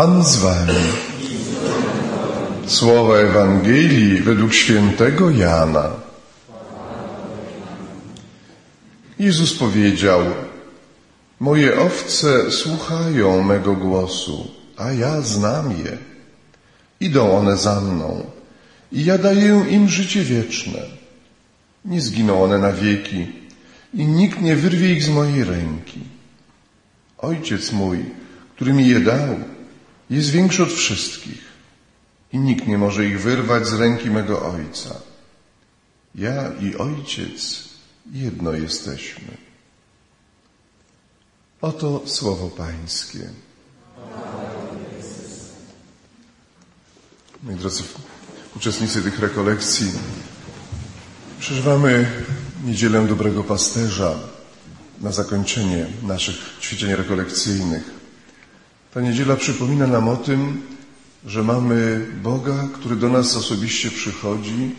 Pan z wami. Słowa Ewangelii według świętego Jana. Jezus powiedział: Moje owce słuchają mego głosu, a ja znam je. Idą one za mną i ja daję im życie wieczne. Nie zginą one na wieki i nikt nie wyrwie ich z mojej ręki. Ojciec mój, który mi je dał, jest większy od wszystkich i nikt nie może ich wyrwać z ręki mego Ojca. Ja i Ojciec jedno jesteśmy. Oto słowo Pańskie. Moi drodzy uczestnicy tych rekolekcji, przeżywamy niedzielę dobrego pasterza na zakończenie naszych ćwiczeń rekolekcyjnych. Ta niedziela przypomina nam o tym, że mamy Boga, który do nas osobiście przychodzi,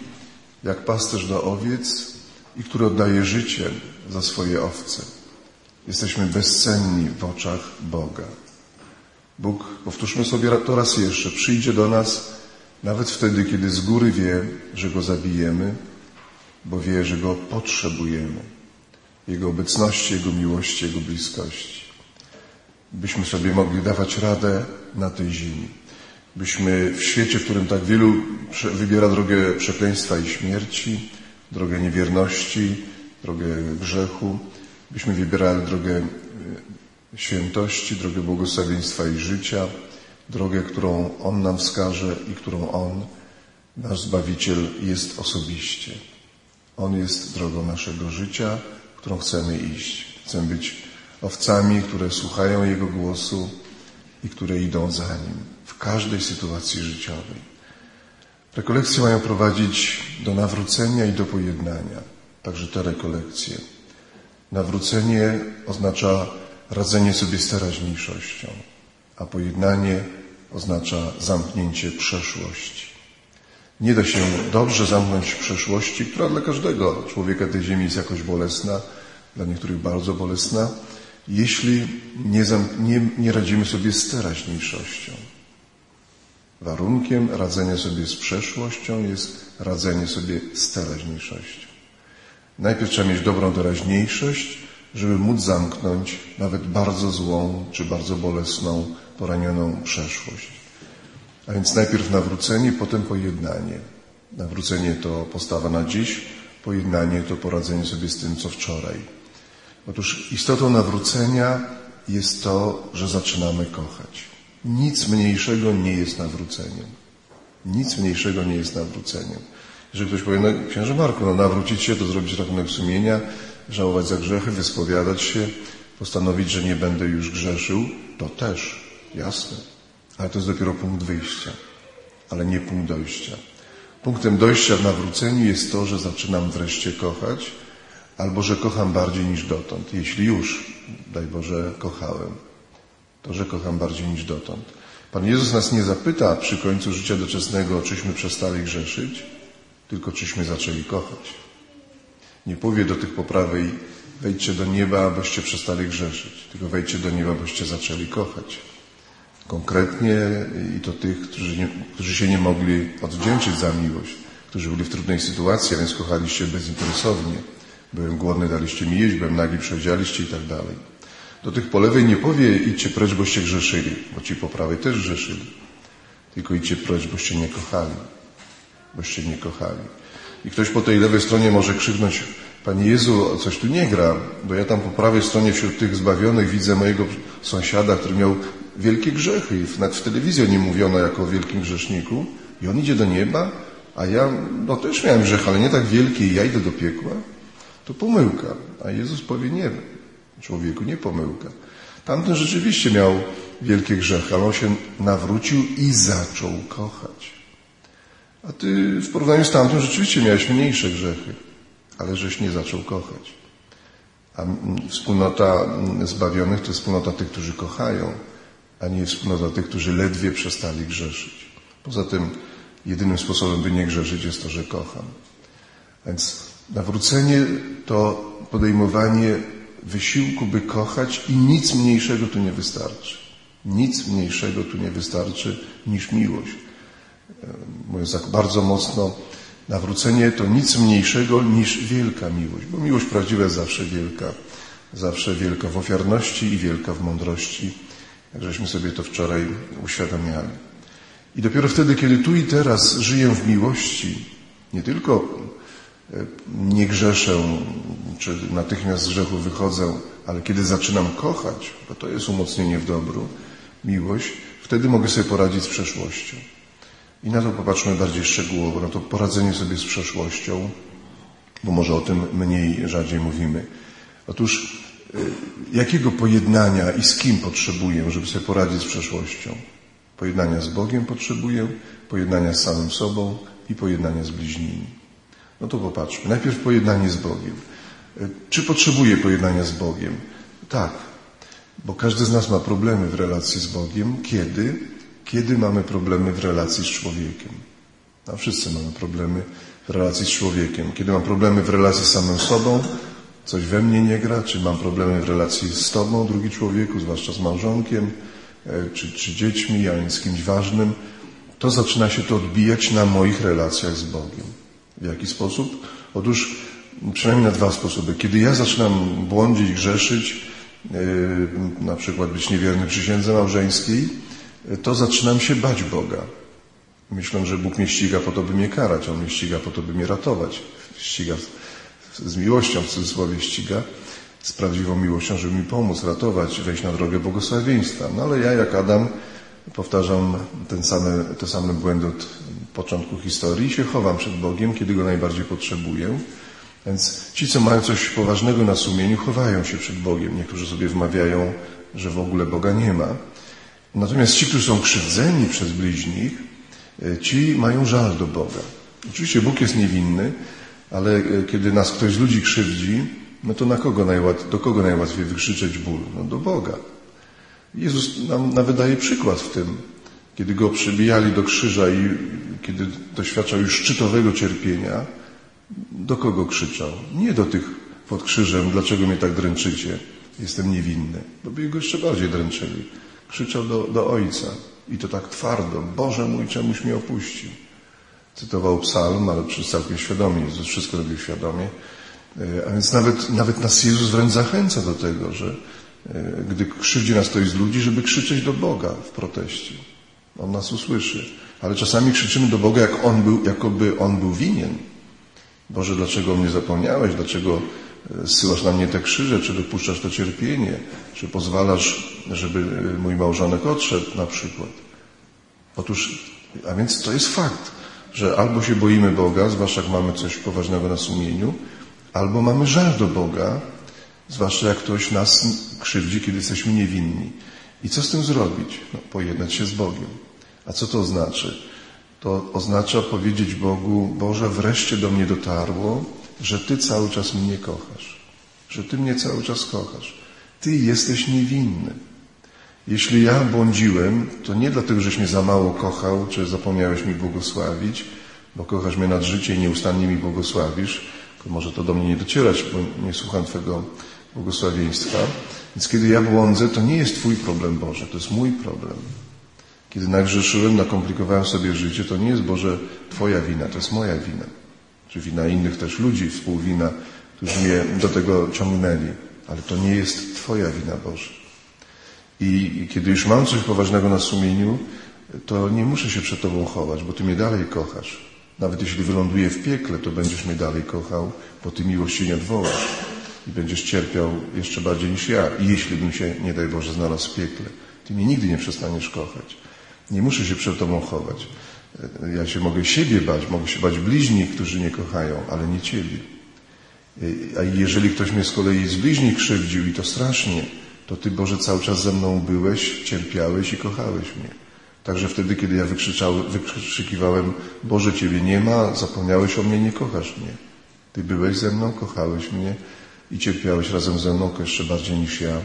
jak pasterz do owiec i który oddaje życie za swoje owce. Jesteśmy bezcenni w oczach Boga. Bóg, powtórzmy sobie to raz jeszcze, przyjdzie do nas nawet wtedy, kiedy z góry wie, że Go zabijemy, bo wie, że Go potrzebujemy. Jego obecności, Jego miłości, Jego bliskości byśmy sobie mogli dawać radę na tej ziemi. Byśmy w świecie, w którym tak wielu wybiera drogę przekleństwa i śmierci, drogę niewierności, drogę grzechu, byśmy wybierali drogę e, świętości, drogę błogosławieństwa i życia, drogę, którą On nam wskaże i którą On, nasz Zbawiciel, jest osobiście. On jest drogą naszego życia, którą chcemy iść. Chcemy być owcami, które słuchają Jego głosu i które idą za Nim w każdej sytuacji życiowej. Rekolekcje mają prowadzić do nawrócenia i do pojednania, także te rekolekcje. Nawrócenie oznacza radzenie sobie z teraźniejszością, a pojednanie oznacza zamknięcie przeszłości. Nie da się dobrze zamknąć przeszłości, która dla każdego człowieka tej ziemi jest jakoś bolesna, dla niektórych bardzo bolesna, jeśli nie, nie, nie radzimy sobie z teraźniejszością. Warunkiem radzenia sobie z przeszłością jest radzenie sobie z teraźniejszością. Najpierw trzeba mieć dobrą teraźniejszość, żeby móc zamknąć nawet bardzo złą czy bardzo bolesną, poranioną przeszłość. A więc najpierw nawrócenie, potem pojednanie. Nawrócenie to postawa na dziś, pojednanie to poradzenie sobie z tym, co wczoraj. Otóż istotą nawrócenia jest to, że zaczynamy kochać. Nic mniejszego nie jest nawróceniem. Nic mniejszego nie jest nawróceniem. Jeżeli ktoś powie, no księże Marku, no nawrócić się to zrobić rachunek sumienia, żałować za grzechy, wyspowiadać się, postanowić, że nie będę już grzeszył, to też, jasne. Ale to jest dopiero punkt wyjścia, ale nie punkt dojścia. Punktem dojścia w nawróceniu jest to, że zaczynam wreszcie kochać, albo że kocham bardziej niż dotąd. Jeśli już, daj Boże, kochałem, to że kocham bardziej niż dotąd. Pan Jezus nas nie zapyta przy końcu życia doczesnego, czyśmy przestali grzeszyć, tylko czyśmy zaczęli kochać. Nie powie do tych po prawej, wejdźcie do nieba, abyście przestali grzeszyć, tylko wejdźcie do nieba, abyście zaczęli kochać. Konkretnie i to tych, którzy, nie, którzy się nie mogli odwdzięczyć za miłość, którzy byli w trudnej sytuacji, a więc kochaliście bezinteresownie. Byłem głodny, daliście mi jeść, byłem nagi, przejdzialiście i tak dalej. Do tych po lewej nie powie idźcie precz, boście grzeszyli, bo ci po prawej też grzeszyli. Tylko idźcie precz, boście nie kochali. Boście nie kochali. I ktoś po tej lewej stronie może krzyknąć, Panie Jezu, coś tu nie gra, bo ja tam po prawej stronie wśród tych zbawionych widzę mojego sąsiada, który miał wielkie grzechy. Nawet w telewizji o nim mówiono jako o wielkim grzeszniku. I on idzie do nieba, a ja no też miałem grzech, ale nie tak wielki i ja idę do piekła to pomyłka. A Jezus powie nie, człowieku, nie pomyłka. Tamten rzeczywiście miał wielkie grzechy, ale on się nawrócił i zaczął kochać. A ty w porównaniu z tamtym rzeczywiście miałeś mniejsze grzechy, ale żeś nie zaczął kochać. A wspólnota zbawionych to wspólnota tych, którzy kochają, a nie wspólnota tych, którzy ledwie przestali grzeszyć. Poza tym jedynym sposobem, by nie grzeszyć jest to, że kocham. Więc Nawrócenie to podejmowanie wysiłku, by kochać i nic mniejszego tu nie wystarczy. Nic mniejszego tu nie wystarczy niż miłość. Mówiąc tak bardzo mocno, nawrócenie to nic mniejszego niż wielka miłość, bo miłość prawdziwa jest zawsze wielka. Zawsze wielka w ofiarności i wielka w mądrości, jak żeśmy sobie to wczoraj uświadamiali. I dopiero wtedy, kiedy tu i teraz żyję w miłości, nie tylko nie grzeszę, czy natychmiast z grzechu wychodzę, ale kiedy zaczynam kochać, bo to jest umocnienie w dobru, miłość, wtedy mogę sobie poradzić z przeszłością. I na to popatrzmy bardziej szczegółowo, na to poradzenie sobie z przeszłością, bo może o tym mniej, rzadziej mówimy. Otóż y, jakiego pojednania i z kim potrzebuję, żeby sobie poradzić z przeszłością? Pojednania z Bogiem potrzebuję, pojednania z samym sobą i pojednania z bliźnimi. No to popatrzmy. Najpierw pojednanie z Bogiem. Y, czy potrzebuję pojednania z Bogiem? Tak, bo każdy z nas ma problemy w relacji z Bogiem. Kiedy? Kiedy mamy problemy w relacji z człowiekiem? No, wszyscy mamy problemy w relacji z człowiekiem. Kiedy mam problemy w relacji z samym sobą, coś we mnie nie gra, czy mam problemy w relacji z Tobą, drugi człowieku, zwłaszcza z małżonkiem, e, czy, czy dziećmi, a więc z kimś ważnym, to zaczyna się to odbijać na moich relacjach z Bogiem. W jaki sposób? Otóż przynajmniej na dwa sposoby. Kiedy ja zaczynam błądzić, grzeszyć, yy, na przykład być niewierny przysiędze małżeńskiej, to zaczynam się bać Boga. Myślę, że Bóg mnie ściga po to, by mnie karać. On mnie ściga po to, by mnie ratować. Ściga z miłością, w cudzysłowie ściga, z prawdziwą miłością, żeby mi pomóc, ratować, wejść na drogę błogosławieństwa. No ale ja, jak Adam, powtarzam ten same, te same błędy od początku historii się chowam przed Bogiem, kiedy Go najbardziej potrzebuję. Więc ci, co mają coś poważnego na sumieniu, chowają się przed Bogiem. Niektórzy sobie wmawiają, że w ogóle Boga nie ma. Natomiast ci, którzy są krzywdzeni przez bliźnich, e, ci mają żal do Boga. Oczywiście Bóg jest niewinny, ale e, kiedy nas ktoś z ludzi krzywdzi, no to na kogo do kogo najłatwiej wykrzyczeć ból? No do Boga. Jezus nam nawet daje przykład w tym. Kiedy go przybijali do krzyża i kiedy doświadczał już szczytowego cierpienia, do kogo krzyczał? Nie do tych pod krzyżem, dlaczego mnie tak dręczycie? Jestem niewinny. Bo by go jeszcze bardziej dręczyli. Krzyczał do, do ojca i to tak twardo. Boże mój, czemuś mnie opuścił. Cytował psalm, ale przez całkiem świadomie. Jezus wszystko robił świadomie. E, a więc nawet, nawet nas Jezus wręcz zachęca do tego, że gdy krzywdzi nas ktoś z ludzi, żeby krzyczeć do Boga w proteście. On nas usłyszy. Ale czasami krzyczymy do Boga, jak on był, jakoby On był winien. Boże, dlaczego mnie zapomniałeś? Dlaczego zsyłasz na mnie te krzyże, czy dopuszczasz to cierpienie, czy pozwalasz, żeby mój małżonek odszedł na przykład. Otóż, a więc to jest fakt, że albo się boimy Boga, zwłaszcza jak mamy coś poważnego na sumieniu, albo mamy żal do Boga, zwłaszcza jak ktoś nas krzywdzi, kiedy jesteśmy niewinni. I co z tym zrobić? No, pojednać się z Bogiem. A co to znaczy? To oznacza powiedzieć Bogu, Boże, wreszcie do mnie dotarło, że Ty cały czas mnie kochasz, że Ty mnie cały czas kochasz. Ty jesteś niewinny. Jeśli ja błądziłem, to nie dlatego, żeś mnie za mało kochał, czy zapomniałeś mi błogosławić, bo kochasz mnie nad życie i nieustannie mi błogosławisz, to może to do mnie nie docierać, bo nie słucham Twojego błogosławieństwa. Więc kiedy ja błądzę, to nie jest Twój problem, Boże, to jest mój problem. Kiedy nagrzeszyłem, nakomplikowałem sobie życie, to nie jest Boże Twoja wina, to jest moja wina czy wina innych też ludzi, współwina, którzy mnie do tego ciągnęli. Ale to nie jest Twoja wina, Boże. I kiedy już mam coś poważnego na sumieniu, to nie muszę się przed Tobą chować, bo Ty mnie dalej kochasz. Nawet jeśli wyląduję w piekle, to będziesz mnie dalej kochał, bo Ty miłości nie odwołasz. I będziesz cierpiał jeszcze bardziej niż ja. I jeśli bym się, nie daj Boże, znalazł w piekle, Ty mnie nigdy nie przestaniesz kochać. Nie muszę się przed Tobą chować. Ja się mogę siebie bać, mogę się bać bliźnich, którzy nie kochają, ale nie Ciebie. A jeżeli ktoś mnie z kolei z bliźnich krzywdził i to strasznie, to Ty Boże cały czas ze mną byłeś, cierpiałeś i kochałeś mnie. Także wtedy, kiedy ja wykrzykiwałem, Boże Ciebie nie ma, zapomniałeś o mnie, nie kochasz mnie. Ty byłeś ze mną, kochałeś mnie i cierpiałeś razem ze mną jeszcze bardziej niż ja,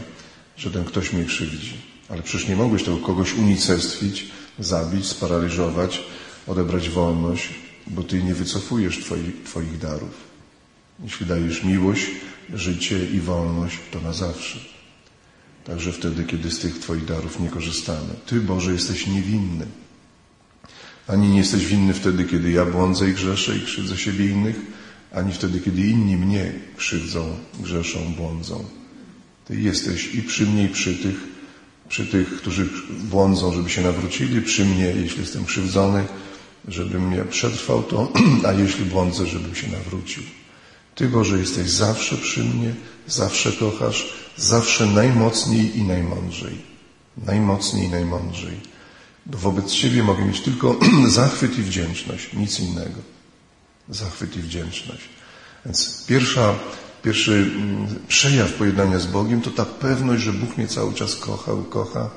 że ten ktoś mnie krzywdzi. Ale przecież nie mogłeś tego kogoś unicestwić, zabić, sparaliżować, odebrać wolność, bo Ty nie wycofujesz twoich, twoich darów. Jeśli dajesz miłość, życie i wolność, to na zawsze. także wtedy, kiedy z tych Twoich darów nie korzystamy. Ty, Boże, jesteś niewinny. Ani nie jesteś winny wtedy, kiedy ja błądzę i grzeszę i krzywdzę siebie innych, ani wtedy, kiedy inni mnie krzywdzą, grzeszą, błądzą. Ty jesteś i przy mnie, i przy tych, przy tych, którzy błądzą, żeby się nawrócili, przy mnie, jeśli jestem krzywdzony, żebym mnie przetrwał to, a jeśli błądzę, żebym się nawrócił. Ty, Boże, jesteś zawsze przy mnie, zawsze kochasz, zawsze najmocniej i najmądrzej. Najmocniej i najmądrzej. Bo wobec Ciebie mogę mieć tylko zachwyt i wdzięczność, nic innego. Zachwyt i wdzięczność. Więc pierwsza, pierwszy mm, przejaw pojednania z Bogiem to ta pewność, że Bóg mnie cały czas kocha, ukocha,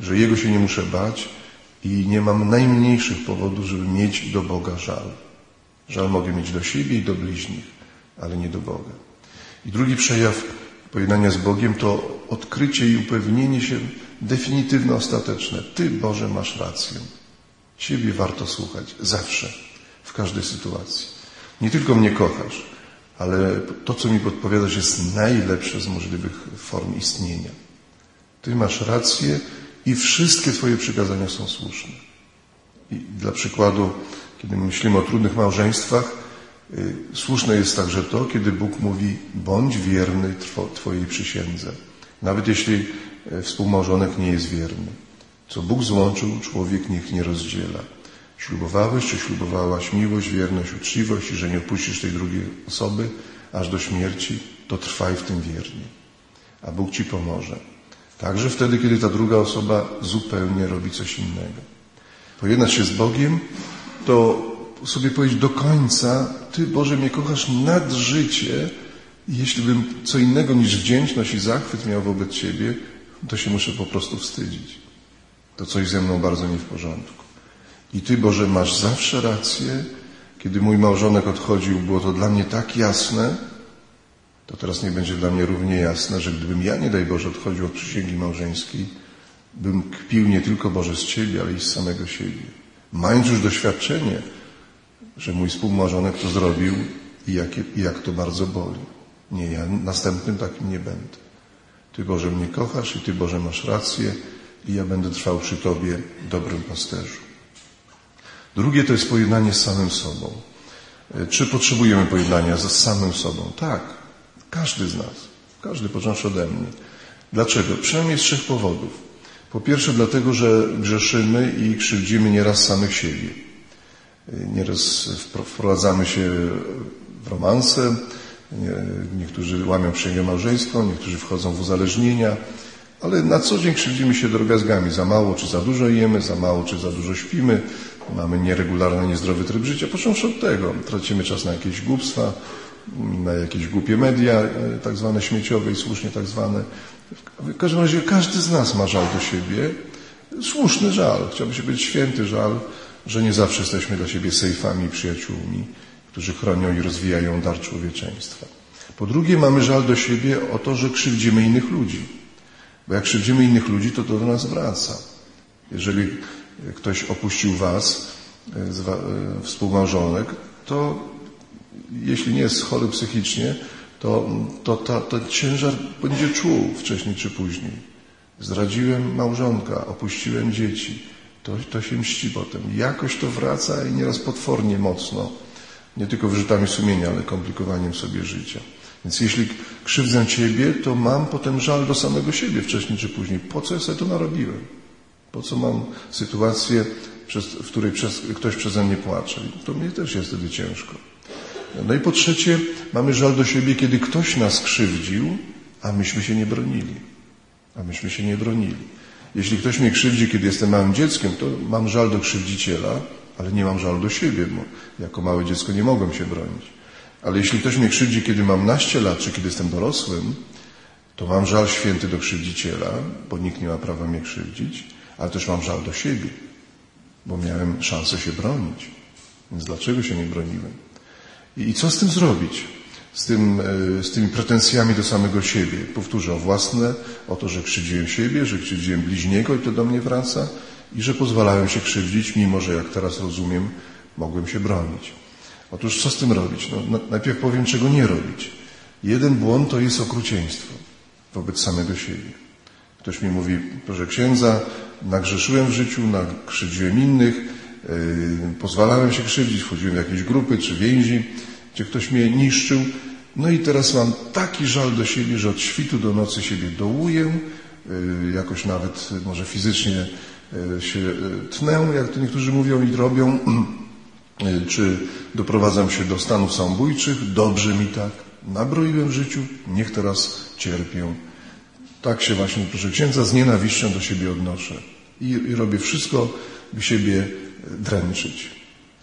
że Jego się nie muszę bać i nie mam najmniejszych powodów, żeby mieć do Boga żal. Żal mogę mieć do siebie i do bliźnich, ale nie do Boga. I drugi przejaw pojednania z Bogiem to odkrycie i upewnienie się definitywne, ostateczne. Ty, Boże, masz rację. Ciebie warto słuchać zawsze, w każdej sytuacji. Nie tylko mnie kochasz, ale to, co mi podpowiadasz, jest najlepsze z możliwych form istnienia. Ty masz rację i wszystkie Twoje przykazania są słuszne. I dla przykładu, kiedy myślimy o trudnych małżeństwach, y, słuszne jest także to, kiedy Bóg mówi: bądź wierny Twojej przysiędze. Nawet jeśli e, współmałżonek nie jest wierny. Co Bóg złączył, człowiek niech nie rozdziela. Ślubowałeś czy ślubowałaś miłość, wierność, uczciwość i że nie opuścisz tej drugiej osoby aż do śmierci, to trwaj w tym wiernie. A Bóg Ci pomoże. Także wtedy, kiedy ta druga osoba zupełnie robi coś innego. Pojednać się z Bogiem, to sobie powiedzieć do końca, Ty Boże mnie kochasz nad życie, jeśli bym co innego niż wdzięczność i zachwyt miał wobec Ciebie, to się muszę po prostu wstydzić. To coś ze mną bardzo nie w porządku. I Ty, Boże, masz zawsze rację. Kiedy mój małżonek odchodził, było to dla mnie tak jasne, to teraz nie będzie dla mnie równie jasne, że gdybym ja, nie daj Boże, odchodził od przysięgi małżeńskiej, bym kpił nie tylko Boże z Ciebie, ale i z samego siebie. Mając już doświadczenie, że mój współmałżonek to zrobił i jak, i jak to bardzo boli. Nie, ja następnym takim nie będę. Ty Boże mnie kochasz i Ty Boże masz rację i ja będę trwał przy Tobie dobrym pasterzu. Drugie to jest pojednanie z samym sobą. E, czy potrzebujemy pojednania z samym sobą? Tak. Każdy z nas. Każdy, począwszy ode mnie. Dlaczego? Przynajmniej z trzech powodów. Po pierwsze dlatego, że grzeszymy i krzywdzimy nieraz samych siebie. E, nieraz wprowadzamy się w romanse, niektórzy łamią przysięgę małżeństwo, niektórzy wchodzą w uzależnienia, ale na co dzień krzywdzimy się drogazgami. Za mało czy za dużo jemy, za mało czy za dużo śpimy, mamy nieregularny, niezdrowy tryb życia. Począwszy od tego, tracimy czas na jakieś głupstwa, na jakieś głupie media, e, tak zwane śmieciowe i słusznie tak zwane. W każdym razie każdy z nas ma żal do siebie. Słuszny żal. Chciałby się być święty żal, że nie zawsze jesteśmy dla siebie sejfami i przyjaciółmi, którzy chronią i rozwijają dar człowieczeństwa. Po drugie, mamy żal do siebie o to, że krzywdzimy innych ludzi. Bo jak krzywdzimy innych ludzi, to to do nas wraca. Jeżeli ktoś opuścił Was, e, e, współmałżonek, to jeśli nie jest chory psychicznie, to, to, to, to ciężar będzie czuł wcześniej czy później. Zdradziłem małżonka, opuściłem dzieci. To, to się mści potem. Jakoś to wraca i nieraz potwornie mocno. Nie tylko wyrzutami sumienia, ale komplikowaniem sobie życia. Więc jeśli krzywdzę Ciebie, to mam potem żal do samego siebie wcześniej czy później. Po co ja sobie to narobiłem? Po co mam sytuację, w której ktoś przeze mnie płacze? To mnie też jest wtedy ciężko. No i po trzecie, mamy żal do siebie, kiedy ktoś nas krzywdził, a myśmy się nie bronili. A myśmy się nie bronili. Jeśli ktoś mnie krzywdzi, kiedy jestem małym dzieckiem, to mam żal do krzywdziciela, ale nie mam żal do siebie, bo jako małe dziecko nie mogłem się bronić. Ale jeśli ktoś mnie krzywdzi, kiedy mam naście lat, czy kiedy jestem dorosłym, to mam żal święty do krzywdziciela, bo nikt nie ma prawa mnie krzywdzić, ale też mam żal do siebie, bo miałem szansę się bronić. Więc dlaczego się nie broniłem? I co z tym zrobić? Z, tym, e, z tymi pretensjami do samego siebie. Powtórzę o własne, o to, że krzywdziłem siebie, że krzywdziłem bliźniego i to do mnie wraca i że pozwalałem się krzywdzić, mimo że jak teraz rozumiem, mogłem się bronić. Otóż co z tym robić? No, najpierw powiem, czego nie robić. Jeden błąd to jest okrucieństwo wobec samego siebie. Ktoś mi mówi, proszę księdza, nagrzeszyłem w życiu, nakrzywdziłem innych, yy, pozwalałem się krzywdzić, wchodziłem w jakieś grupy czy więzi, gdzie ktoś mnie niszczył. No i teraz mam taki żal do siebie, że od świtu do nocy siebie dołuję, yy, jakoś nawet może fizycznie yy, się tnę, jak to niektórzy mówią i robią, czy doprowadzam się do stanów samobójczych, dobrze mi tak, nabroiłem w życiu, niech teraz cierpię. Tak się właśnie, proszę księdza, z nienawiścią do siebie odnoszę. I, I, robię wszystko, by siebie dręczyć.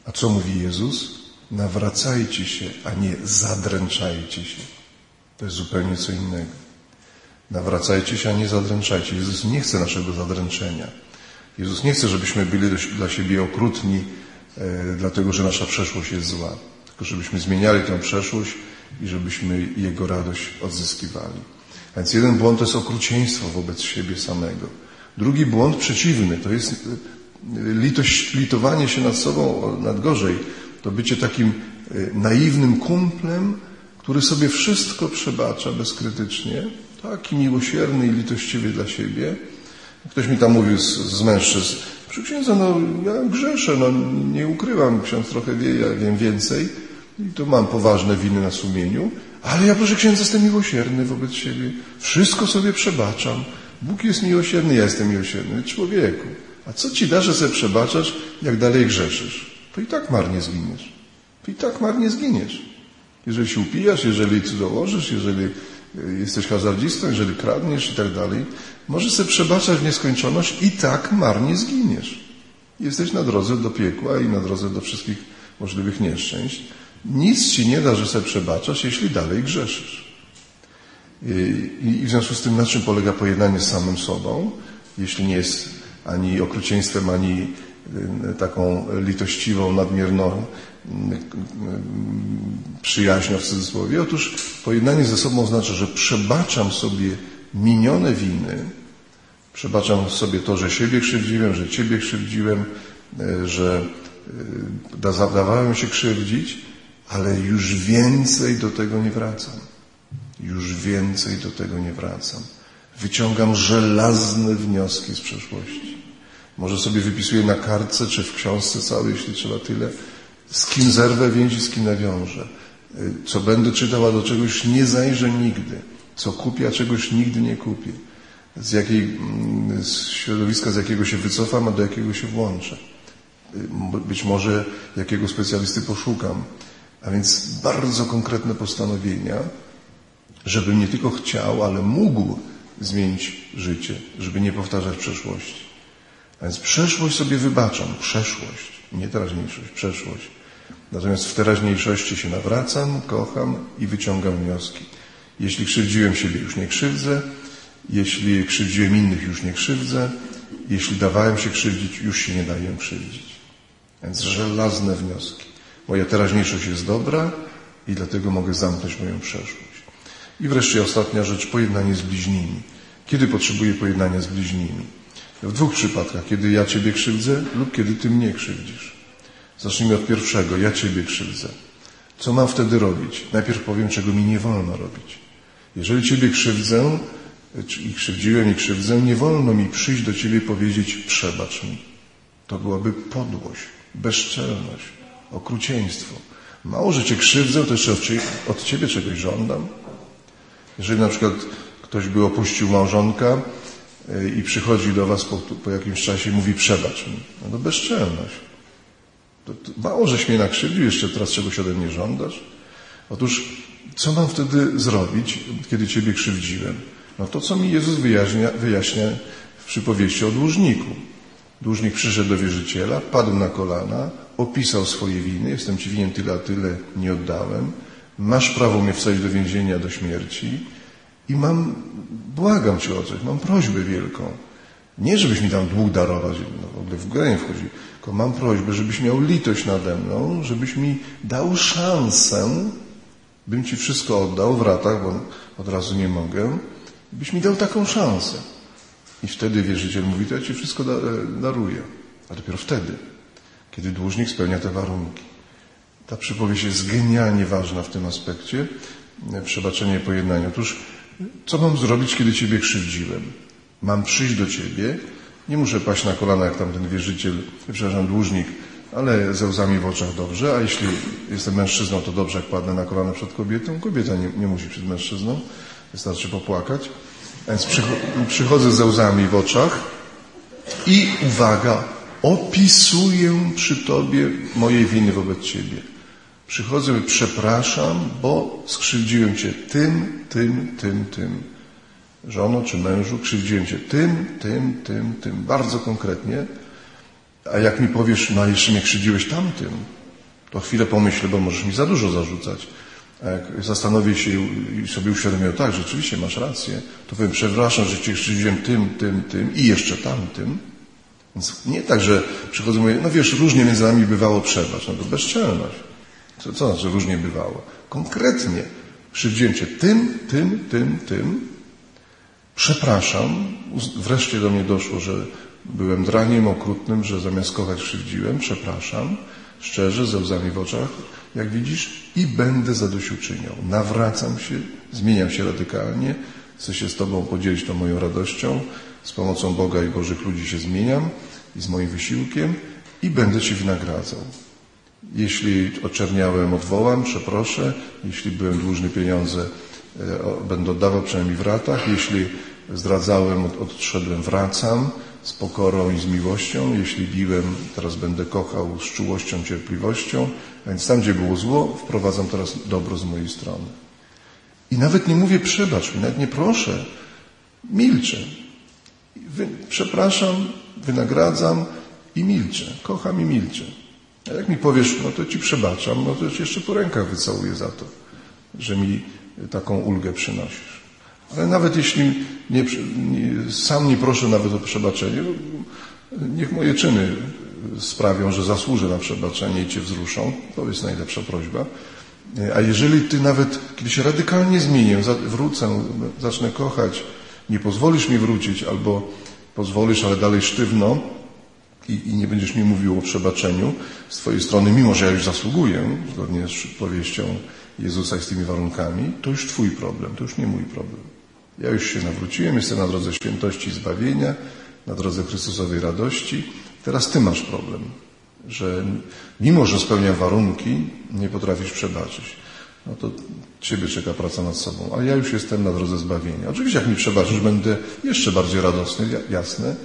A co mówi Jezus? Nawracajcie się, a nie zadręczajcie się. To jest zupełnie co innego. Nawracajcie się, a nie zadręczajcie. Jezus nie chce naszego zadręczenia. Jezus nie chce, żebyśmy byli dla siebie okrutni, e, dlatego że nasza przeszłość jest zła. Tylko żebyśmy zmieniali tę przeszłość i żebyśmy Jego radość odzyskiwali. A więc jeden błąd to jest okrucieństwo wobec siebie samego. Drugi błąd przeciwny to jest e, litość, litowanie się nad sobą, nad gorzej. To bycie takim e, naiwnym kumplem, który sobie wszystko przebacza bezkrytycznie, taki miłosierny i litościwy dla siebie. Ktoś mi tam mówił z, z mężczyzn, przy księdza, no ja grzeszę, no nie ukrywam, ksiądz trochę wie, ja wiem więcej i to mam poważne winy na sumieniu, ale ja, proszę księdza, jestem miłosierny wobec siebie. Wszystko sobie przebaczam. Bóg jest miłosierny, ja jestem miłosierny. Człowieku, a co ci da, że sobie przebaczasz, jak dalej grzeszysz? To i tak marnie zginiesz. To i tak marnie zginiesz. Jeżeli się upijasz, jeżeli cudzołożysz, jeżeli e, jesteś hazardzistą, jeżeli kradniesz i tak dalej, możesz sobie przebaczać w nieskończoność i tak marnie zginiesz. Jesteś na drodze do piekła i na drodze do wszystkich możliwych nieszczęść. Nic ci nie da, że sobie przebaczasz, jeśli dalej grzeszysz. I w związku z tym, na czym polega pojednanie z samym sobą, jeśli nie jest ani okrucieństwem, ani y, taką litościwą, nadmierną y, przyjaźnią w cudzysłowie. Otóż pojednanie ze sobą oznacza, że przebaczam sobie minione winy, przebaczam sobie to, że siebie krzywdziłem, że Ciebie krzywdziłem, y, że dawałem się krzywdzić, ale już więcej do tego nie wracam. Już więcej do tego nie wracam. Wyciągam żelazne wnioski z przeszłości. Może sobie wypisuję na kartce czy w książce całej, jeśli trzeba tyle, z kim zerwę więzi, z kim nawiążę. Co będę czytał, a do czegoś nie zajrzę nigdy. Co kupię, a czegoś nigdy nie kupię. Z, jakiej, mm, z środowiska, z jakiego się wycofam, a do jakiego się włączę. Być może jakiego specjalisty poszukam. A więc bardzo konkretne postanowienia, żebym nie tylko chciał, ale mógł zmienić życie, żeby nie powtarzać przeszłości. A więc przeszłość sobie wybaczam, przeszłość, nie teraźniejszość, przeszłość. Natomiast w teraźniejszości się nawracam, kocham i wyciągam wnioski. Jeśli krzywdziłem siebie, już nie krzywdzę. Jeśli krzywdziłem innych, już nie krzywdzę. Jeśli dawałem się krzywdzić, już się nie daję krzywdzić. Więc żelazne wnioski. Moja teraźniejszość jest dobra i dlatego mogę zamknąć moją przeszłość. I wreszcie ostatnia rzecz, pojednanie z bliźnimi. Kiedy potrzebuję pojednania z bliźnimi? W dwóch przypadkach, kiedy ja Ciebie krzywdzę lub kiedy Ty mnie krzywdzisz. Zacznijmy od pierwszego, ja Ciebie krzywdzę. Co mam wtedy robić? Najpierw powiem, czego mi nie wolno robić. Jeżeli Ciebie krzywdzę i krzywdziłem i krzywdzę, nie wolno mi przyjść do Ciebie i powiedzieć przebacz mi. To byłaby podłość, bezczelność okrucieństwo. Mało, że cię krzywdzę, to jeszcze od ciebie czegoś żądam. Jeżeli na przykład ktoś by opuścił małżonka e, i przychodzi do was po, po jakimś czasie i mówi przebacz mi. No to bezczelność. To, to mało, żeś mnie nakrzywdził, jeszcze teraz czegoś ode mnie żądasz. Otóż, co mam wtedy zrobić, kiedy ciebie krzywdziłem? No to, co mi Jezus wyjaśnia, wyjaśnia w przypowieści o dłużniku. Dłużnik przyszedł do wierzyciela, padł na kolana, opisał swoje winy, jestem ci winien tyle, a tyle nie oddałem, masz prawo mnie wsadzić do więzienia, do śmierci i mam, błagam cię o coś, mam prośbę wielką. Nie, żebyś mi tam dług darować, no w ogóle w grę nie wchodzi, tylko mam prośbę, żebyś miał litość nade mną, żebyś mi dał szansę, bym ci wszystko oddał w ratach, bo od razu nie mogę, byś mi dał taką szansę. I wtedy wierzyciel mówi, to ja ci wszystko daruję. A dopiero wtedy kiedy dłużnik spełnia te warunki. Ta przypowieść jest genialnie ważna w tym aspekcie, przebaczenie pojednania. Otóż, co mam zrobić, kiedy Ciebie krzywdziłem? Mam przyjść do Ciebie, nie muszę paść na kolana jak tamten wierzyciel, przepraszam, dłużnik, ale ze łzami w oczach dobrze, a jeśli jestem mężczyzną, to dobrze jak padnę na kolana przed kobietą. Kobieta nie, nie musi przed mężczyzną, wystarczy popłakać. Więc przychodzę ze łzami w oczach i uwaga, opisuję przy Tobie moje winy wobec Ciebie. Przychodzę i przepraszam, bo skrzywdziłem Cię tym, tym, tym, tym. Żono czy mężu, krzywdziłem Cię tym, tym, tym, tym. Bardzo konkretnie. A jak mi powiesz, no jeszcze mnie krzywdziłeś tamtym, to chwilę pomyślę, bo możesz mi za dużo zarzucać. A jak zastanowię się i sobie uświadomię, tak, rzeczywiście masz rację, to powiem, przepraszam, że Cię krzywdziłem tym, tym, tym i jeszcze tamtym. Więc nie tak, że przychodzę i mówię, no wiesz, różnie między nami bywało przebacz. No to bezczelność. Co, co znaczy różnie bywało? Konkretnie krzywdziłem Cię tym, tym, tym, tym. Przepraszam. Wreszcie do mnie doszło, że byłem draniem okrutnym, że zamiast kochać krzywdziłem. Przepraszam. Szczerze, ze łzami w oczach, jak widzisz, i będę zadośćuczyniał. Nawracam się, zmieniam się radykalnie, chcę się z Tobą podzielić tą moją radością, z pomocą Boga i Bożych ludzi się zmieniam i z moim wysiłkiem i będę Ci wynagradzał. Jeśli oczerniałem, odwołam, przeproszę. Jeśli byłem dłużny pieniądze, e, będę oddawał przynajmniej w ratach. Jeśli zdradzałem, odszedłem, wracam z pokorą i z miłością. Jeśli biłem, teraz będę kochał z czułością, cierpliwością. A więc tam, gdzie było zło, wprowadzam teraz dobro z mojej strony. I nawet nie mówię przebacz mi, nawet nie proszę. Milczę. Przepraszam, wynagradzam i milczę. Kocham i milczę. A jak mi powiesz, no to ci przebaczam, no to jeszcze po rękach wycałuję za to, że mi taką ulgę przynosisz. Ale nawet jeśli nie, nie, sam nie proszę nawet o przebaczenie, niech moje czyny sprawią, że zasłużę na przebaczenie i Cię wzruszą. To jest najlepsza prośba. A jeżeli Ty nawet, kiedy się radykalnie zmienię, wrócę, zacznę kochać, nie pozwolisz mi wrócić albo pozwolisz, ale dalej sztywno, i, i nie będziesz mi mówił o przebaczeniu z Twojej strony, mimo że ja już zasługuję, zgodnie z powieścią Jezusa i z tymi warunkami, to już Twój problem, to już nie mój problem. Ja już się nawróciłem, jestem na drodze świętości i zbawienia, na drodze Chrystusowej radości. Teraz Ty masz problem, że mimo, że spełniam warunki, nie potrafisz przebaczyć. No to Ciebie czeka praca nad sobą, ale ja już jestem na drodze zbawienia. Oczywiście jak mi przebaczysz, będę jeszcze bardziej radosny, jasne,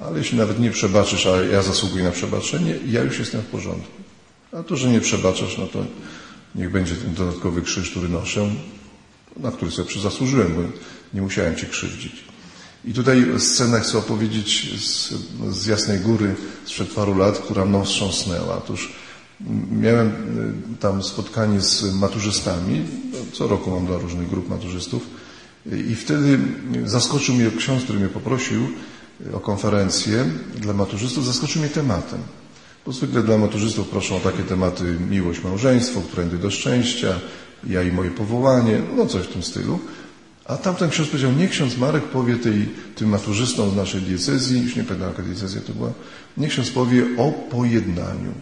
ale jeśli nawet nie przebaczysz, a ja zasługuję na przebaczenie, ja już jestem w porządku. A to, że nie przebaczasz, no to niech będzie ten dodatkowy krzyż, który noszę, na który sobie zasłużyłem, bo nie musiałem Cię krzywdzić. I tutaj scenę chcę opowiedzieć z, z Jasnej Góry sprzed paru lat, która mną wstrząsnęła. Otóż miałem y, tam spotkanie z maturzystami, co roku mam dla różnych grup maturzystów i wtedy zaskoczył mnie ksiądz, który mnie poprosił, o konferencję dla maturzystów, zaskoczył mnie tematem. Bo zwykle dla maturzystów proszą o takie tematy miłość, małżeństwo, którędy do szczęścia, ja i moje powołanie, no coś w tym stylu. A tamten ksiądz powiedział, niech ksiądz Marek powie tej, tym maturzystom z naszej diecezji, już nie pamiętam jaka diecezja to była, niech ksiądz powie o pojednaniu.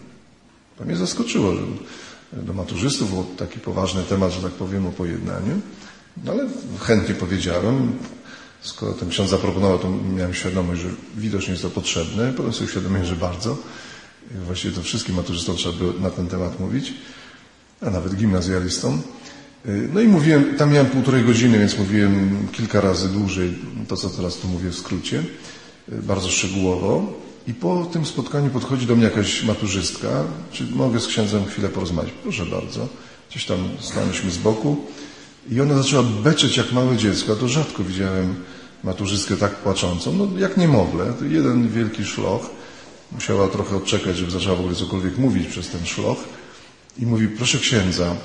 To mnie zaskoczyło, że do maturzystów był taki poważny temat, że tak powiem, o pojednaniu. No ale chętnie powiedziałem, Skoro ten ksiądz zaproponował, to miałem świadomość, że widocznie jest to potrzebne. Potem sobie uświadomiłem, że bardzo. Właściwie to wszystkim maturzystom trzeba było na ten temat mówić, a nawet gimnazjalistom. No i mówiłem, tam miałem półtorej godziny, więc mówiłem kilka razy dłużej to, co teraz tu mówię w skrócie, bardzo szczegółowo. I po tym spotkaniu podchodzi do mnie jakaś maturzystka, czy mogę z księdzem chwilę porozmawiać? Proszę bardzo. Gdzieś tam stanęliśmy z boku. I ona zaczęła beczeć jak małe dziecko. To rzadko widziałem maturzystkę tak płaczącą. No jak niemowlę. To jeden wielki szloch. Musiała trochę odczekać, żeby zaczęła w ogóle cokolwiek mówić przez ten szloch. I mówi, proszę księdza,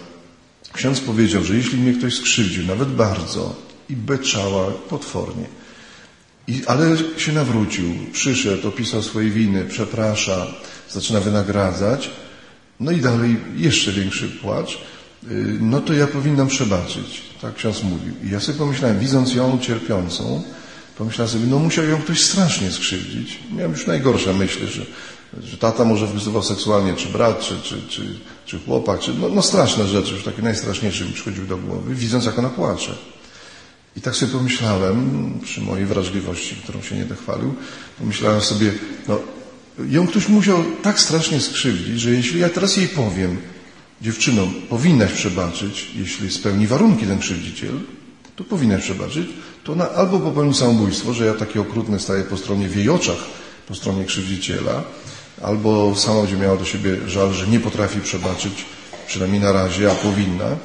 ksiądz powiedział, że jeśli mnie ktoś skrzywdził, nawet bardzo, i beczała potwornie, i, ale się nawrócił, przyszedł, opisał swoje winy, przeprasza, zaczyna wynagradzać, no i dalej jeszcze większy płacz, no to ja powinnam przebaczyć. Tak ksiądz mówił. I ja sobie pomyślałem, widząc ją cierpiącą, pomyślałem sobie, no musiał ją ktoś strasznie skrzywdzić. Miałem już najgorsze myśli, że, że tata może wyzywał seksualnie, czy brat, czy, czy, czy, czy chłopak, czy, no, no straszne rzeczy, już takie najstraszniejsze mi przychodziły do głowy, widząc jak ona płacze. I tak sobie pomyślałem, przy mojej wrażliwości, którą się nie chwalił, pomyślałem sobie, no, ją ktoś musiał tak strasznie skrzywdzić, że jeśli ja teraz jej powiem, dziewczyno, powinnaś przebaczyć, jeśli spełni warunki ten krzywdziciel, to powinnaś przebaczyć, to ona albo popełni samobójstwo, że ja taki okrutny staję po stronie w jej oczach, po stronie krzywdziciela, albo sama będzie miała do siebie żal, że nie potrafi przebaczyć, przynajmniej na razie, a powinna.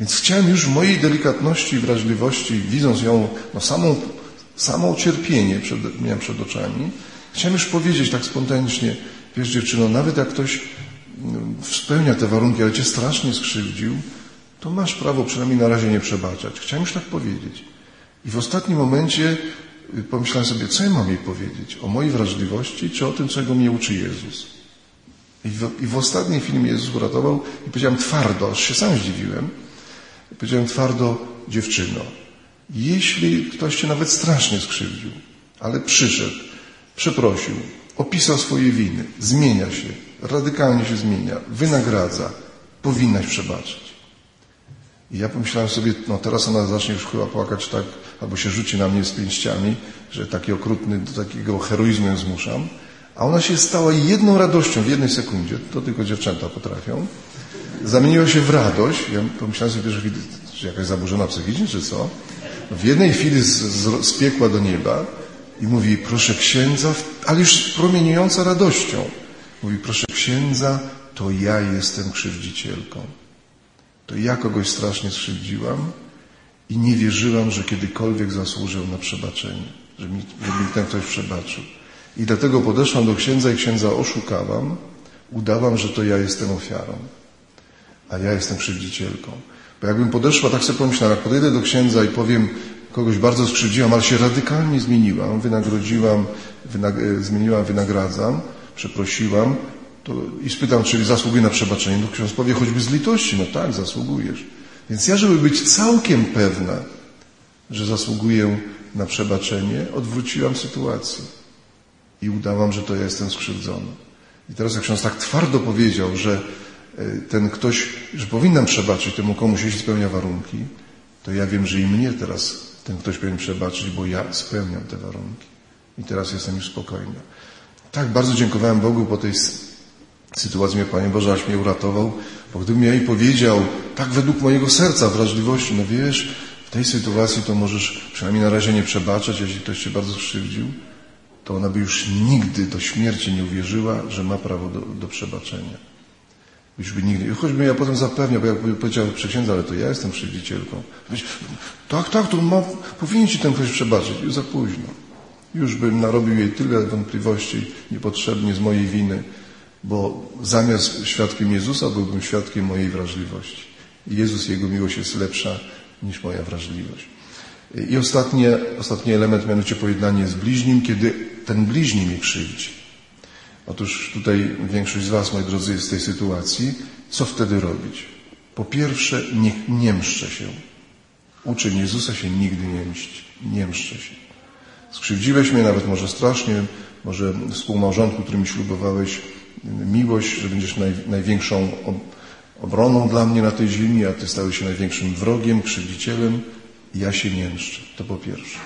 Więc chciałem już w mojej delikatności i wrażliwości, widząc ją, no samą, samą cierpienie przed, miałem przed oczami, chciałem już powiedzieć tak spontanicznie, wiesz dziewczyno, nawet jak ktoś spełnia te warunki, ale cię strasznie skrzywdził, to masz prawo przynajmniej na razie nie przebaczać. Chciałem już tak powiedzieć. I w ostatnim momencie y, pomyślałem sobie, co ja mam jej powiedzieć? O mojej wrażliwości, czy o tym, czego mnie uczy Jezus? I w, i w ostatniej chwili Jezus uratował i powiedziałem twardo, aż się sam zdziwiłem, powiedziałem twardo, dziewczyno, jeśli ktoś cię nawet strasznie skrzywdził, ale przyszedł, przeprosił, opisał swoje winy, zmienia się, radykalnie się zmienia, wynagradza, powinnaś przebaczyć. I ja pomyślałem sobie, no teraz ona zacznie już chyba płakać tak, albo się rzuci na mnie z pięściami, że taki okrutny, do takiego heroizmu ją zmuszam. A ona się stała jedną radością w jednej sekundzie, to tylko dziewczęta potrafią. Zamieniła się w radość. Ja pomyślałem sobie, że, jakaś zaburzona psychicznie, czy co? W jednej chwili z, z, z piekła do nieba i mówi, proszę księdza, ale już promieniejąca radością. Mówi, proszę księdza, to ja jestem krzywdzicielką to ja kogoś strasznie skrzywdziłam i nie wierzyłam, że kiedykolwiek zasłużył na przebaczenie, że mi, że mi ten ktoś przebaczył. I dlatego podeszłam do księdza i księdza oszukałam, udałam, że to ja jestem ofiarą, a ja jestem krzywdzicielką. Bo jakbym podeszła, tak sobie pomyślałam, jak podejdę do księdza i powiem, kogoś bardzo skrzywdziłam, ale się radykalnie zmieniłam, wynagrodziłam, wynag zmieniłam, wynagradzam, przeprosiłam, to, i spytam, czy zasługuję na przebaczenie, to ksiądz powie choćby z litości, no tak, zasługujesz. Więc ja, żeby być całkiem pewna, że zasługuję na przebaczenie, odwróciłam sytuację i udałam, że to ja jestem skrzywdzony. I teraz jak ksiądz tak twardo powiedział, że e, ten ktoś, że powinnam przebaczyć temu komuś, jeśli spełnia warunki, to ja wiem, że i mnie teraz ten ktoś powinien przebaczyć, bo ja spełniam te warunki. I teraz jestem już spokojna. Tak, bardzo dziękowałem Bogu po tej sytuacji Panie Boże, aś mnie uratował, bo gdybym ja jej powiedział, tak według mojego serca, wrażliwości, no wiesz, w tej sytuacji to możesz przynajmniej na razie nie przebaczać, jeśli ktoś Cię bardzo skrzywdził, to ona by już nigdy do śmierci nie uwierzyła, że ma prawo do, do przebaczenia. Już by nigdy, choćby ja potem zapewniał, bo jak powiedział przyksiędza, ale to ja jestem krzywdzicielką. Tak, tak, to ma, powinien Ci ten ktoś przebaczyć. Już za późno. Już bym narobił jej tyle wątpliwości niepotrzebnie z mojej winy, bo zamiast świadkiem Jezusa byłbym świadkiem mojej wrażliwości. Jezus, Jego miłość jest lepsza niż moja wrażliwość. I ostatnie, ostatni element, mianowicie pojednanie z bliźnim, kiedy ten bliźni mnie krzywdzi. Otóż tutaj większość z Was, moi drodzy, jest w tej sytuacji. Co wtedy robić? Po pierwsze, niech nie mszczę się. Uczeń Jezusa się nigdy nie mści. Nie mszczę się. Skrzywdziłeś mnie nawet może strasznie, może współmałżonku, którym ślubowałeś, miłość, że będziesz naj, największą obroną dla mnie na tej ziemi, a Ty stałeś się największym wrogiem, krzywdzicielem. Ja się nie mszczę. To po pierwsze.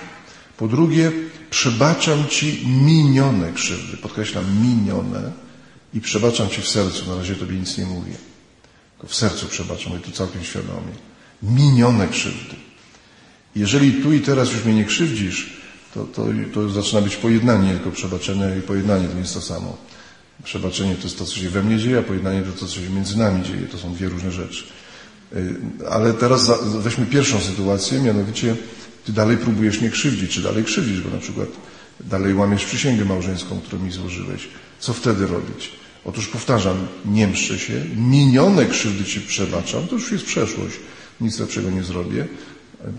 Po drugie, przebaczam Ci minione krzywdy. Podkreślam, minione. I przebaczam Ci w sercu. Na razie Tobie nic nie mówię. Tylko w sercu przebaczam, i tu całkiem świadomie. Minione krzywdy. Jeżeli tu i teraz już mnie nie krzywdzisz, to, to, to zaczyna być pojednanie, tylko przebaczenie i pojednanie to nie jest to samo. Przebaczenie to jest to, co się we mnie dzieje, a pojednanie to to, co się między nami dzieje. To są dwie różne rzeczy. Y, ale teraz weźmy pierwszą sytuację, mianowicie ty dalej próbujesz mnie krzywdzić, czy dalej krzywdzisz, bo na przykład dalej łamiesz przysięgę małżeńską, którą mi złożyłeś. Co wtedy robić? Otóż powtarzam, nie mszczę się, minione krzywdy ci przebaczam, to już jest przeszłość, nic lepszego nie zrobię,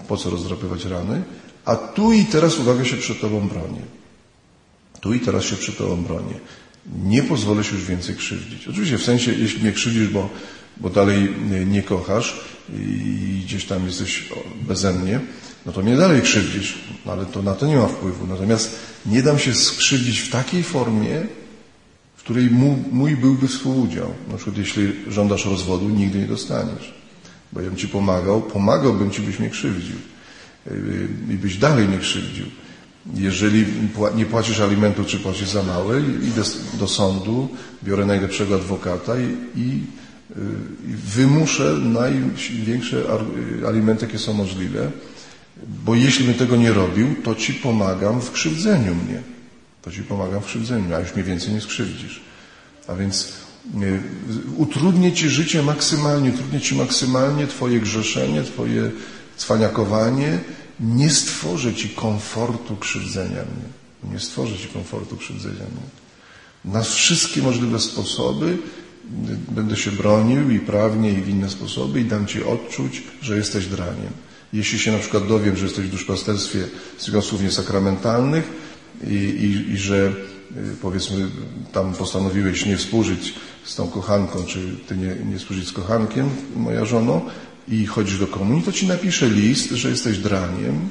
po co rozdrapywać rany, a tu i teraz uwaga się przed Tobą bronię. Tu i teraz się przed Tobą bronię nie pozwolę się już więcej krzywdzić. Oczywiście w sensie, jeśli mnie krzywdzisz, bo, bo dalej nie kochasz i gdzieś tam jesteś beze mnie, no to mnie dalej krzywdzisz, no ale to na to nie ma wpływu. Natomiast nie dam się skrzywdzić w takiej formie, w której mój, byłby współudział. Na przykład jeśli żądasz rozwodu, nigdy nie dostaniesz. Bo ja bym Ci pomagał, pomagałbym Ci, byś mnie krzywdził. I byś dalej nie krzywdził. Jeżeli nie płacisz alimentu, czy płacisz za małe, idę do sądu, biorę najlepszego adwokata i, i, i wymuszę największe alimenty, jakie są możliwe, bo jeśli bym tego nie robił, to ci pomagam w krzywdzeniu mnie. To ci pomagam w krzywdzeniu, a już mnie więcej nie skrzywdzisz. A więc utrudnię ci życie maksymalnie, utrudnię ci maksymalnie twoje grzeszenie, twoje cwaniakowanie, nie stworzę ci komfortu krzywdzenia mnie. Nie stworzę ci komfortu krzywdzenia mnie. Na wszystkie możliwe sposoby będę się bronił i prawnie, i w inne sposoby i dam ci odczuć, że jesteś draniem. Jeśli się na przykład dowiem, że jesteś w duszpasterstwie związków niesakramentalnych i, i, i że y, powiedzmy tam postanowiłeś nie współżyć z tą kochanką, czy ty nie, nie współżyć z kochankiem, moja żono, i chodzisz do komunii, to ci napiszę list, że jesteś draniem,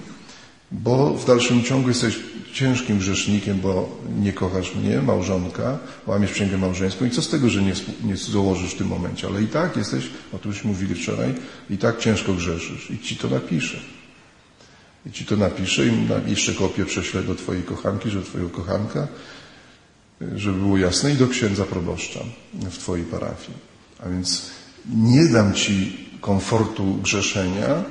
bo w dalszym ciągu jesteś ciężkim grzesznikiem, bo nie kochasz mnie, małżonka, łamiesz przysięgę małżeńską i co z tego, że nie, nie założysz w tym momencie, ale i tak jesteś, o tym już mówili wczoraj, i tak ciężko grzeszysz i ci to napiszę. I ci to napiszę i jeszcze kopię prześlę do twojej kochanki, że twojego kochanka, żeby było jasne i do księdza proboszcza w twojej parafii. A więc nie dam ci komfortu grzeszenia,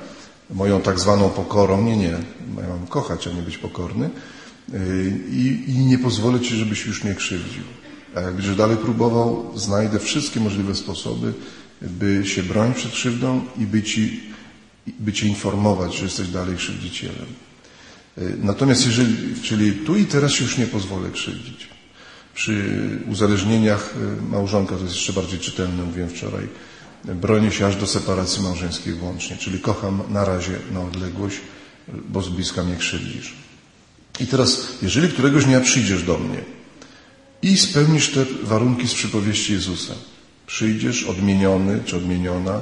moją tak zwaną pokorą, nie, nie, ja mam kochać, a nie być pokorny i, i nie pozwolę Ci, żebyś już mnie krzywdził. A jak będziesz dalej próbował, znajdę wszystkie możliwe sposoby, by się bronić przed krzywdą i by Ci, by Cię informować, że jesteś dalej krzywdzicielem. Natomiast jeżeli, czyli tu i teraz już nie pozwolę krzywdzić. Przy uzależnieniach małżonka, to jest jeszcze bardziej czytelne, mówiłem wczoraj, bronię się aż do separacji małżeńskiej włącznie, czyli kocham na razie na odległość, bo z bliska mnie krzywdzisz. I teraz, jeżeli któregoś dnia przyjdziesz do mnie i spełnisz te warunki z przypowieści Jezusa, przyjdziesz odmieniony czy odmieniona,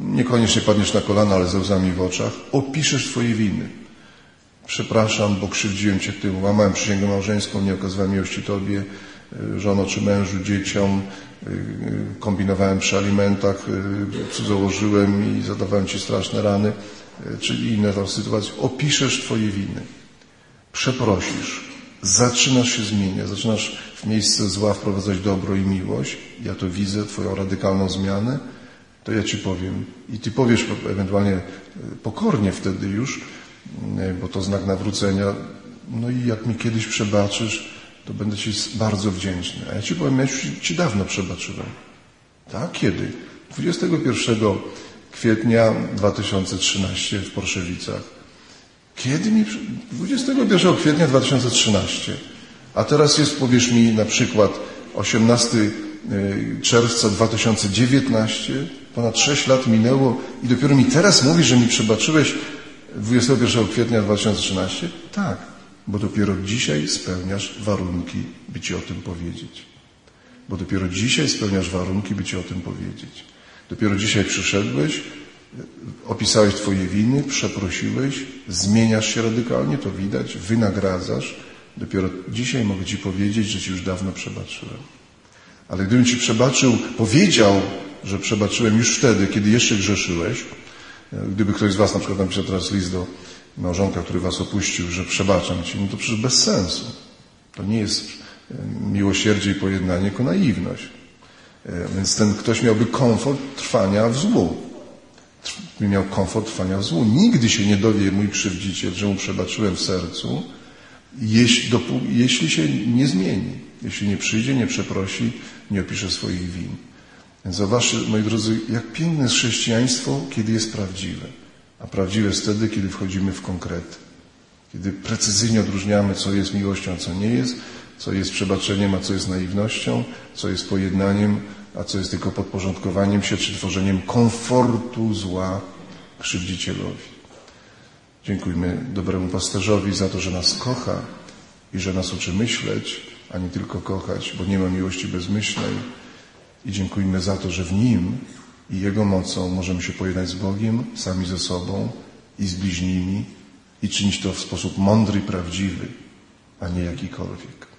niekoniecznie padniesz na kolana, ale ze łzami w oczach, opiszesz Twoje winy. Przepraszam, bo krzywdziłem Cię tym, łamałem przysięgę małżeńską, nie okazywałem miłości Tobie, żono czy mężu, dzieciom, kombinowałem przy alimentach, cudzołożyłem i zadawałem Ci straszne rany, czyli inne tam sytuacje. Opiszesz Twoje winy, przeprosisz, zaczynasz się zmieniać, zaczynasz w miejsce zła wprowadzać dobro i miłość. Ja to widzę, Twoją radykalną zmianę, to ja Ci powiem. I Ty powiesz ewentualnie pokornie wtedy już, bo to znak nawrócenia. No i jak mi kiedyś przebaczysz, to będę Ci bardzo wdzięczny. A ja Ci powiem, ja Ci dawno przebaczyłem. Tak? Kiedy? 21 kwietnia 2013 w Porszewicach. Kiedy mi... 21 kwietnia 2013. A teraz jest, powiesz mi, na przykład 18 y, czerwca 2019, ponad 6 lat minęło i dopiero mi teraz mówisz, że mi przebaczyłeś 21 kwietnia 2013? Tak bo dopiero dzisiaj spełniasz warunki, by Ci o tym powiedzieć. Bo dopiero dzisiaj spełniasz warunki, by Ci o tym powiedzieć. Dopiero dzisiaj przyszedłeś, opisałeś Twoje winy, przeprosiłeś, zmieniasz się radykalnie, to widać, wynagradzasz. Dopiero dzisiaj mogę Ci powiedzieć, że Ci już dawno przebaczyłem. Ale gdybym Ci przebaczył, powiedział, że przebaczyłem już wtedy, kiedy jeszcze grzeszyłeś, gdyby ktoś z Was na przykład napisał teraz list do małżonka, który was opuścił, że przebaczam ci, no to przecież bez sensu. To nie jest e, miłosierdzie i pojednanie, tylko naiwność. E, więc ten ktoś miałby komfort trwania w złu. Miał komfort trwania w złu. Nigdy się nie dowie mój krzywdziciel, że mu przebaczyłem w sercu, jeśli, jeśli się nie zmieni. Jeśli nie przyjdzie, nie przeprosi, nie opisze swoich win. Więc zobaczcie, moi drodzy, jak piękne jest chrześcijaństwo, kiedy jest prawdziwe. A prawdziwe jest wtedy, kiedy wchodzimy w konkrety. Kiedy precyzyjnie odróżniamy, co jest miłością, a co nie jest, co jest przebaczeniem, a co jest naiwnością, co jest pojednaniem, a co jest tylko podporządkowaniem się czy tworzeniem komfortu zła krzywdzicielowi. Dziękujmy dobremu pasterzowi za to, że nas kocha i że nas uczy myśleć, a nie tylko kochać, bo nie ma miłości bezmyślnej. I dziękujmy za to, że w nim i Jego mocą możemy się pojednać z Bogiem, sami ze sobą i z bliźnimi i czynić to w sposób mądry i prawdziwy, a nie jakikolwiek.